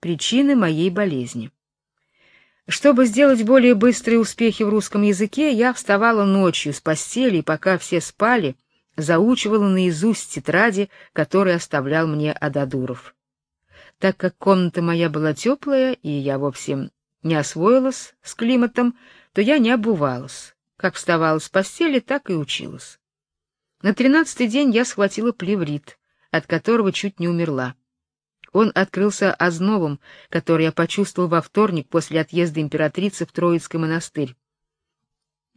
Причины моей болезни. Чтобы сделать более быстрые успехи в русском языке, я вставала ночью с постели, и пока все спали, заучивала наизусть тетради, которые оставлял мне Ададуров. Так как комната моя была теплая, и я вовсе не освоилась с климатом, то я не обувалась. Как вставала с постели, так и училась. На тринадцатый день я схватила плеврит, от которого чуть не умерла. Он открылся ознобом, который я почувствовал во вторник после отъезда императрицы в Троицкий монастырь.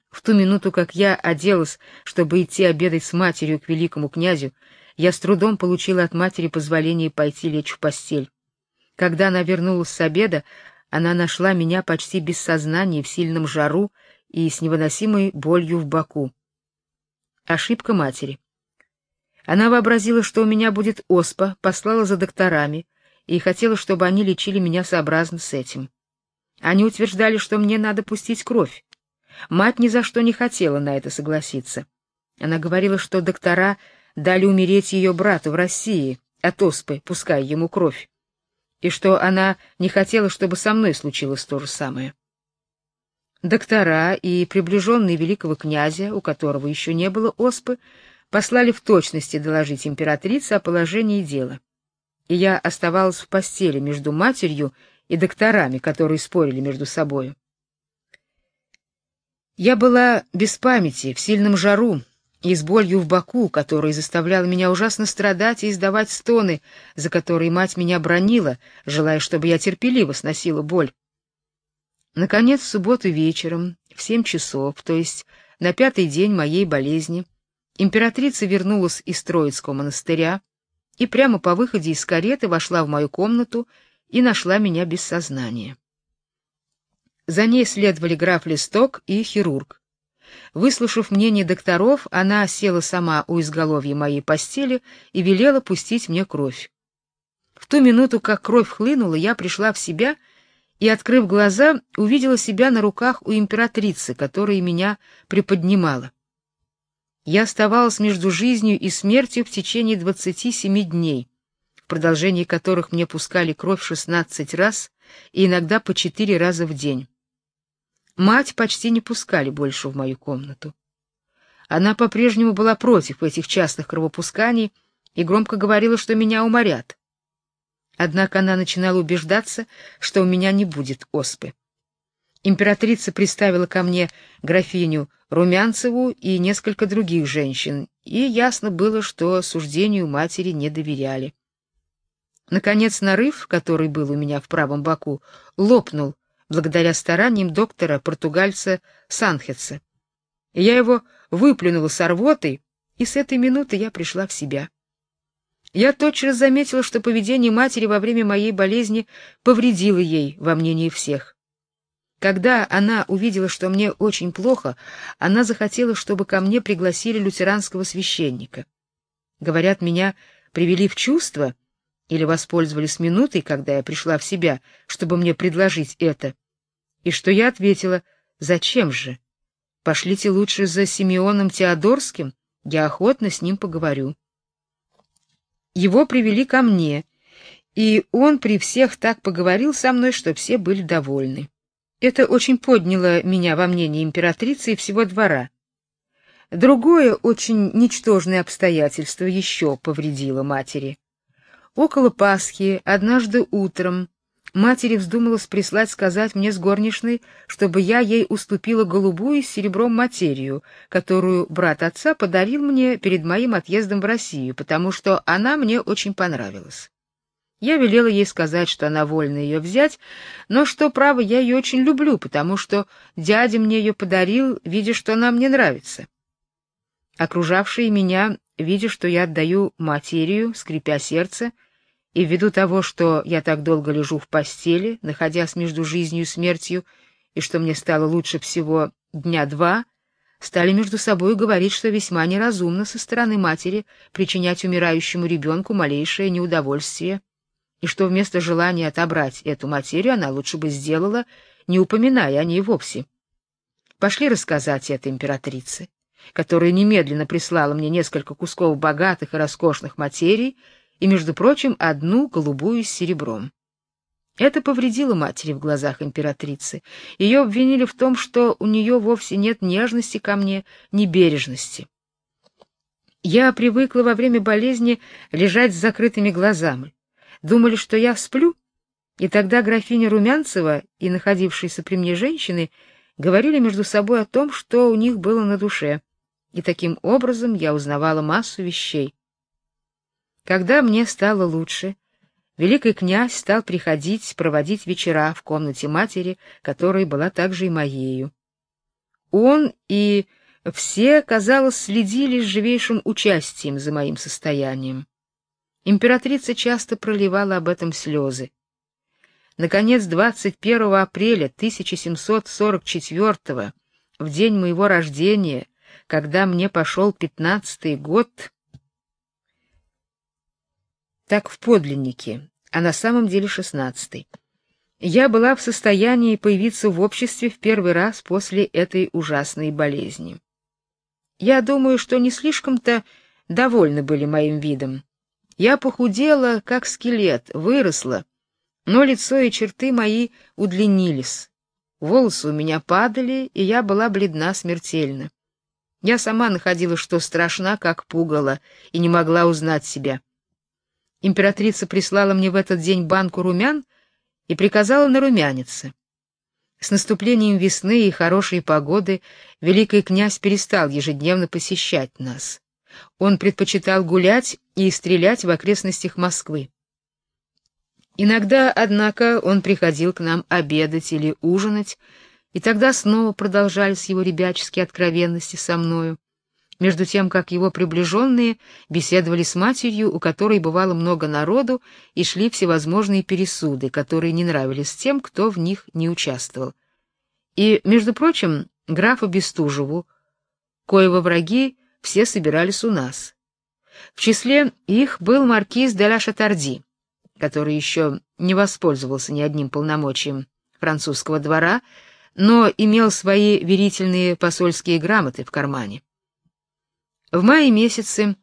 В ту минуту, как я оделась, чтобы идти обедать с матерью к великому князю, я с трудом получила от матери позволение пойти лечь в постель. Когда она вернулась с обеда, она нашла меня почти без сознания в сильном жару и с невыносимой болью в боку. Ошибка матери. Она вообразила, что у меня будет оспа, послала за докторами и хотела, чтобы они лечили меня сообразно с этим. Они утверждали, что мне надо пустить кровь. Мать ни за что не хотела на это согласиться. Она говорила, что доктора дали умереть ее брату в России от оспы, пуская ему кровь, и что она не хотела, чтобы со мной случилось то же самое. Доктора и приближенные великого князя, у которого еще не было оспы, послали в точности доложить императрице о положении дела. И я оставалась в постели между матерью и докторами, которые спорили между собою. Я была без памяти, в сильном жару и с болью в боку, которая заставляла меня ужасно страдать и издавать стоны, за которые мать меня бронила, желая, чтобы я терпеливо сносила боль. Наконец, в субботу вечером, в семь часов, то есть на пятый день моей болезни, Императрица вернулась из Троицкого монастыря и прямо по выходе из кареты вошла в мою комнату и нашла меня без сознания. За ней следовали граф Листок и хирург. Выслушав мнение докторов, она села сама у изголовья моей постели и велела пустить мне кровь. В ту минуту, как кровь хлынула, я пришла в себя и, открыв глаза, увидела себя на руках у императрицы, которая меня приподнимала. Я оставалась между жизнью и смертью в течение двадцати семи дней, в продолжении которых мне пускали кровь шестнадцать раз и иногда по четыре раза в день. Мать почти не пускали больше в мою комнату. Она по-прежнему была против этих частых кровопусканий и громко говорила, что меня уморят. Однако она начинала убеждаться, что у меня не будет оспы. Императрица приставила ко мне графиню Румянцеву и несколько других женщин, и ясно было, что суждению матери не доверяли. Наконец нарыв, который был у меня в правом боку, лопнул благодаря стараниям доктора португальца Санхеца. Я его выплюнула с рвотой, и с этой минуты я пришла в себя. Я тотчас заметила, что поведение матери во время моей болезни повредило ей во мнении всех. Когда она увидела, что мне очень плохо, она захотела, чтобы ко мне пригласили лютеранского священника. Говорят, меня привели в чувство или воспользовались минутой, когда я пришла в себя, чтобы мне предложить это. И что я ответила: "Зачем же? Пошлите лучше за Симеоном Теодорским, я охотно с ним поговорю". Его привели ко мне, и он при всех так поговорил со мной, что все были довольны. Это очень подняло меня во мнении императрицы и всего двора. Другое очень ничтожное обстоятельство еще повредило матери. Около Пасхи, однажды утром, матери вздумалось прислать сказать мне с горничной, чтобы я ей уступила голубую с серебром материю, которую брат отца подарил мне перед моим отъездом в Россию, потому что она мне очень понравилась. Я велела ей сказать, что она вольна ее взять, но что, право, я ее очень люблю, потому что дядя мне ее подарил, видя, что она мне нравится. Окружавшие меня, видя, что я отдаю материю, скрипя сердце, и ввиду того, что я так долго лежу в постели, находясь между жизнью и смертью, и что мне стало лучше всего дня два, стали между собой говорить, что весьма неразумно со стороны матери причинять умирающему ребенку малейшее неудовольствие и что вместо желания отобрать эту материю она лучше бы сделала, не упоминая о ней вовсе. Пошли рассказать это императрице, которая немедленно прислала мне несколько кусков богатых и роскошных материй и, между прочим, одну голубую с серебром. Это повредило матери в глазах императрицы. Ее обвинили в том, что у нее вовсе нет нежности ко мне, ни бережности. Я привыкла во время болезни лежать с закрытыми глазами. Думали, что я сплю, и тогда графиня Румянцева и находившиеся при мне женщины говорили между собой о том, что у них было на душе. И таким образом я узнавала массу вещей. Когда мне стало лучше, великий князь стал приходить проводить вечера в комнате матери, которая была также и моею. Он и все, казалось, следили с живейшим участием за моим состоянием. Императрица часто проливала об этом слезы. Наконец, 21 апреля 1744 в день моего рождения, когда мне пошел пятнадцатый год, так в подлиннике, а на самом деле шестнадцатый. Я была в состоянии появиться в обществе в первый раз после этой ужасной болезни. Я думаю, что не слишком-то довольны были моим видом. Я похудела, как скелет, выросла, но лицо и черты мои удлинились. Волосы у меня падали, и я была бледна смертельно. Я сама находила, что страшна, как пугало, и не могла узнать себя. Императрица прислала мне в этот день банку румян и приказала нарумяниться. С наступлением весны и хорошей погоды великий князь перестал ежедневно посещать нас. Он предпочитал гулять и стрелять в окрестностях Москвы. Иногда, однако, он приходил к нам обедать или ужинать, и тогда снова продолжались его ребяческие откровенности со мною между тем как его приближенные беседовали с матерью, у которой бывало много народу, и шли всевозможные пересуды, которые не нравились тем, кто в них не участвовал. И, между прочим, графу Бестужеву, коего враги все собирались у нас. В числе их был маркиз де ла который еще не воспользовался ни одним полномочием французского двора, но имел свои верительные посольские грамоты в кармане. В мае месяце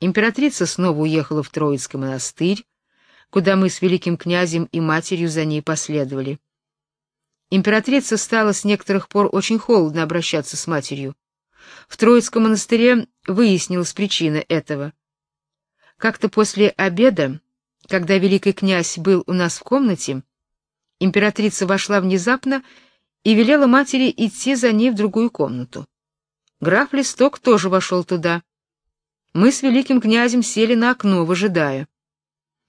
императрица снова уехала в Троицкий монастырь, куда мы с великим князем и матерью за ней последовали. Императрица стала с некоторых пор очень холодно обращаться с матерью. В Троицком монастыре выяснилась причина этого. Как-то после обеда, когда великий князь был у нас в комнате, императрица вошла внезапно и велела матери идти за ней в другую комнату. Граф Листок тоже вошел туда. Мы с великим князем сели на окно, выжидая.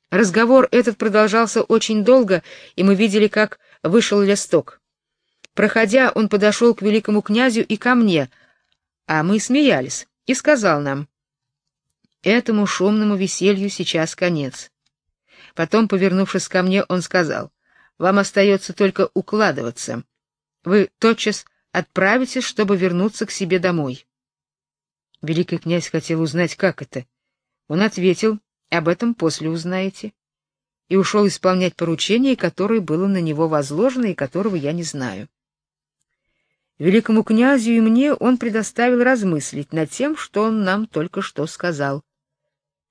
Разговор этот продолжался очень долго, и мы видели, как вышел Листок. Проходя, он подошел к великому князю и ко мне, а мы смеялись, и сказал нам: "Этому шумному веселью сейчас конец". Потом, повернувшись ко мне, он сказал: "Вам остается только укладываться. Вы тотчас отправитесь, чтобы вернуться к себе домой. Великий князь хотел узнать, как это. Он ответил: "Об этом после узнаете". И ушел исполнять поручение, которое было на него возложено и которого я не знаю. Великому князю и мне он предоставил размыслить над тем, что он нам только что сказал.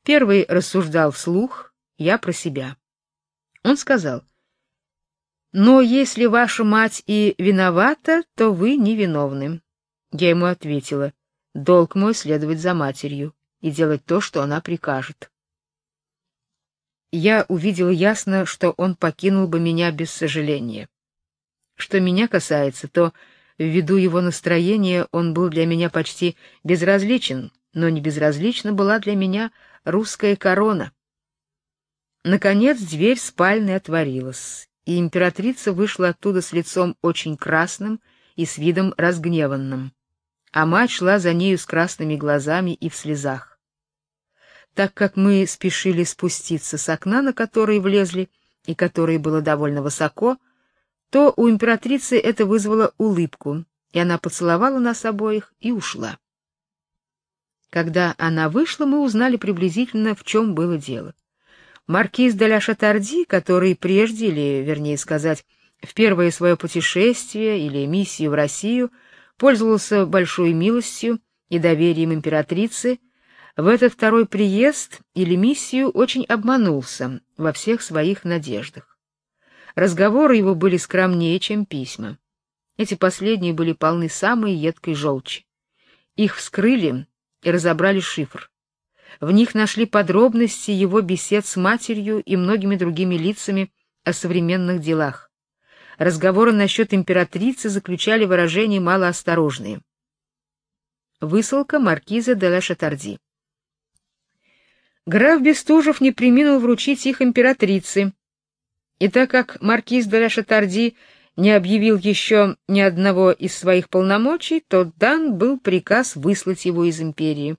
Первый рассуждал вслух, я про себя. Он сказал: но если ваша мать и виновата, то вы невиновны. Я ему ответила: долг мой следовать за матерью и делать то, что она прикажет. Я увидела ясно, что он покинул бы меня без сожаления. Что меня касается, то ввиду его настроения он был для меня почти безразличен, но не безразлична была для меня русская корона. Наконец дверь спальни отворилась, и императрица вышла оттуда с лицом очень красным и с видом разгневанным, а мать шла за нею с красными глазами и в слезах. Так как мы спешили спуститься с окна, на которое влезли, и которое было довольно высоко, то у императрицы это вызвало улыбку, и она поцеловала нас обоих и ушла. Когда она вышла, мы узнали приблизительно, в чем было дело. Маркиз де Шатарди, который прежде, или, вернее сказать, в первое свое путешествие или миссию в Россию пользовался большой милостью и доверием императрицы, в этот второй приезд или миссию очень обманулся во всех своих надеждах. Разговоры его были скромнее, чем письма. Эти последние были полны самой едкой желчи. Их вскрыли и разобрали шифр. В них нашли подробности его бесед с матерью и многими другими лицами о современных делах. Разговоры насчет императрицы заключали выражения малоосторожные. Высылка маркиза де ла. Граф Бестужев не преминул вручить их императрице, и так как маркиз де Шатарди не объявил еще ни одного из своих полномочий, то дан был приказ выслать его из империи.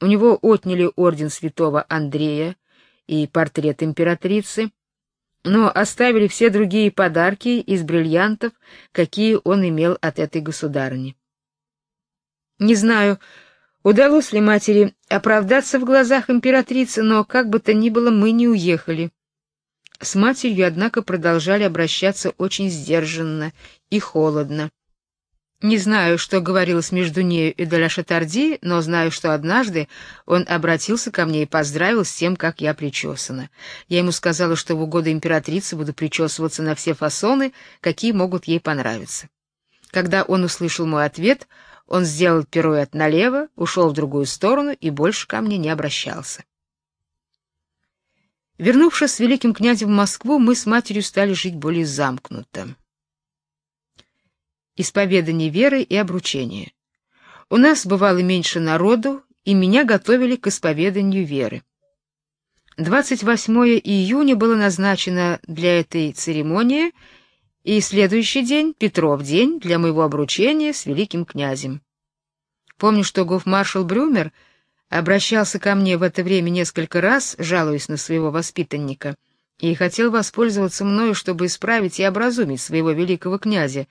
У него отняли орден святого Андрея и портрет императрицы, но оставили все другие подарки из бриллиантов, какие он имел от этой государыни. Не знаю, удалось ли матери оправдаться в глазах императрицы, но как бы то ни было, мы не уехали. С матерью, однако, продолжали обращаться очень сдержанно и холодно. Не знаю, что говорилось между нею и Деля Шатарди, но знаю, что однажды он обратился ко мне и поздравил с тем, как я причесана. Я ему сказала, что в угоду императрицы буду причесываться на все фасоны, какие могут ей понравиться. Когда он услышал мой ответ, он сделал пируэт налево, ушел в другую сторону и больше ко мне не обращался. Вернувшись с великим князем в Москву, мы с матерью стали жить более замкнуто. Исповедание веры и обручение. У нас бывало меньше народу, и меня готовили к исповеданию веры. 28 июня было назначено для этой церемонии, и следующий день, Петров день, для моего обручения с великим князем. Помню, что гофмаршал Брюмер — обращался ко мне в это время несколько раз, жалуясь на своего воспитанника, и хотел воспользоваться мною, чтобы исправить и образумить своего великого князя.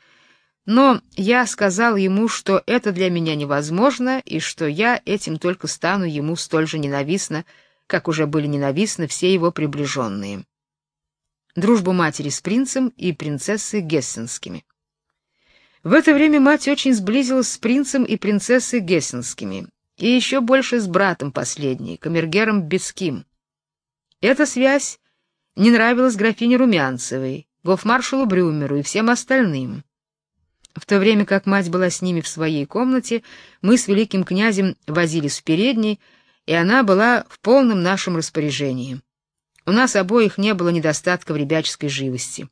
Но я сказал ему, что это для меня невозможно, и что я этим только стану ему столь же ненавистна, как уже были ненавистны все его приближенные. Дружбу матери с принцем и принцессой Гессенскими. В это время мать очень сблизилась с принцем и принцессой Гессенскими, и еще больше с братом последней, камергером Беским. Эта связь не нравилась графине Румянцевой, гофмаршалу Брюмеру и всем остальным. В то время как мать была с ними в своей комнате, мы с великим князем возились в передней, и она была в полном нашем распоряжении. У нас обоих не было недостатка в ребяческой живости.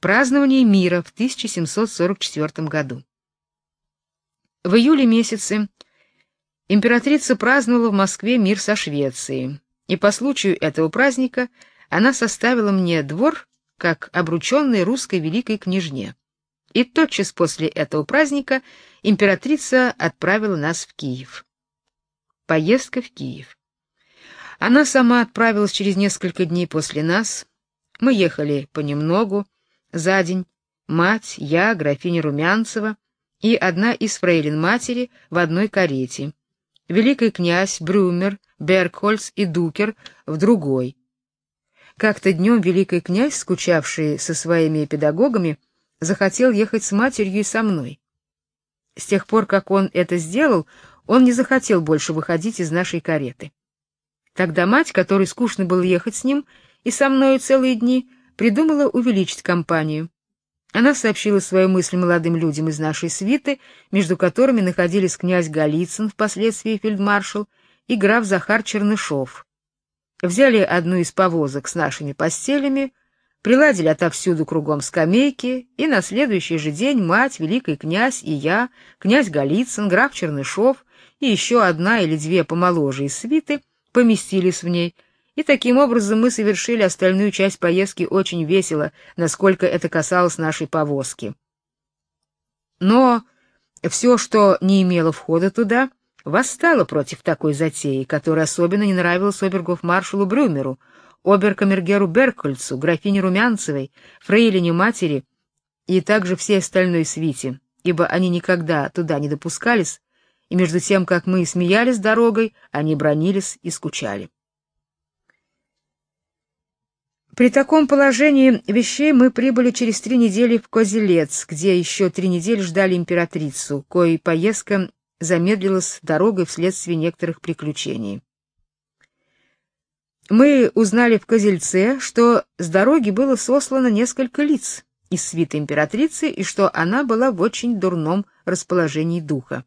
Празднование мира в 1744 году. В июле месяце императрица праздновала в Москве мир со Швецией, и по случаю этого праздника она составила мне двор как обрученной русской великой княжне. И тотчас после этого праздника императрица отправила нас в Киев. Поездка в Киев. Она сама отправилась через несколько дней после нас. Мы ехали понемногу, за день, мать, я, графиня Румянцева и одна из фрейлин матери в одной карете великий князь Брюмер, Бергхольц и Дукер в другой. Как-то днем великий князь, скучавший со своими педагогами, захотел ехать с матерью и со мной. С тех пор, как он это сделал, он не захотел больше выходить из нашей кареты. Тогда мать, которой скучно было ехать с ним и со мной целые дни, придумала увеличить компанию. Она сообщила свою мысль молодым людям из нашей свиты, между которыми находились князь Голицын, впоследствии фельдмаршал, и граф Захар Чернышов. Взяли одну из повозок с нашими постелями, приладили отовсюду кругом скамейки, и на следующий же день мать, великий князь и я, князь Голицын, граф Чернышов и еще одна или две помоложе из свиты поместились в ней — и таким образом мы совершили остальную часть поездки очень весело, насколько это касалось нашей повозки. Но все, что не имело входа туда, восстало против такой затеи, которая особенно не нравилась обергов-маршалу Брюмеру, оберкамергеру Беркольцу, графине Румянцевой, фрейлине матери и также всей остальной свите, ибо они никогда туда не допускались, и между тем, как мы смеялись дорогой, они бронились и скучали. При таком положении вещей мы прибыли через три недели в Козелец, где еще три недели ждали императрицу, коей поездка замедлилась дорогой вследствие некоторых приключений. Мы узнали в Козельце, что с дороги было сослано несколько лиц из свиты императрицы и что она была в очень дурном расположении духа.